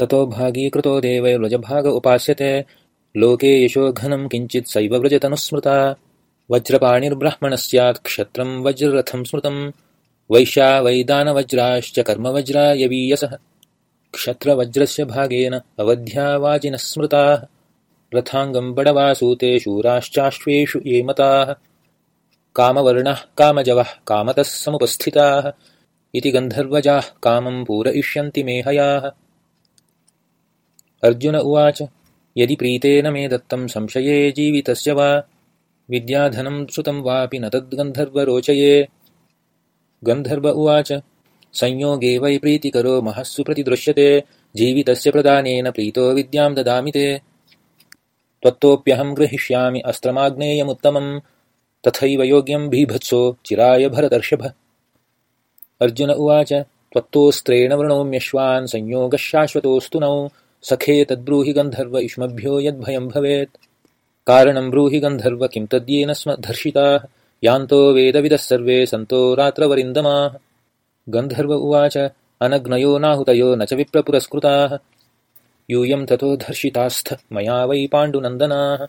ततो भागीकृतो देवैर्व्रजभाग उपास्यते। लोके यशो घनं किञ्चित् सैव व्रजतनुस्मृता। वज्रपाणिर्ब्राह्मणः स्यात् क्षत्रं वज्ररथं स्मृतं वैश्या वैदानवज्राश्च कर्मवज्रा यवीयसः क्षत्रवज्रस्य भागेन अवध्या वाजिनः स्मृताः। रथाङ्गं बडवासूते शूराश्चाश्वेषु ये मताः। कामवर्णः कामजवः कामतः समुपस्थिताः। इति गन्धर्वजाः कामं पूरयिष्यन्ति मे हयाः अर्जुन उवाच यदि प्रीतेन मे दत्तं संशये जीवितस्य वा विद्याधनं श्रुतं वापि न तद्गन्धर्वरोचये। गन्धर्व उवाच संयोगे वै प्रीतिकरो महस्सु प्रतिदृश्यते जीवितस्य प्रदानेन प्रीतो विद्यां ददामि ते। त्वत्तोऽप्यहं गृहीष्यामि अस्त्रमाग्नेयमुत्तमं तथैव योग्यं बीभत्सो चिराय भरतर्षभ। अर्जुन उवाच त्वत्तोऽस्त्रेण वृणोम्यश्वान् संयोगः शाश्वतोऽस्तु नौ सखे तद्ब्रूहि गन्धर्व युष्मभ्यो यद्भयं भवेत्। कारणं ब्रूहि गन्धर्व किं तद्येन स्म धर्षिताः। यान्तो वेदविदः सर्वे सन्तो रात्रवरिन्दमाः। गन्धर्व उवाच अनग्नयो नाहुतयो न च विप्रपुरस्कृताः। यूयं ततो धर्षितास्थ मया वै पाण्डुनन्दनाः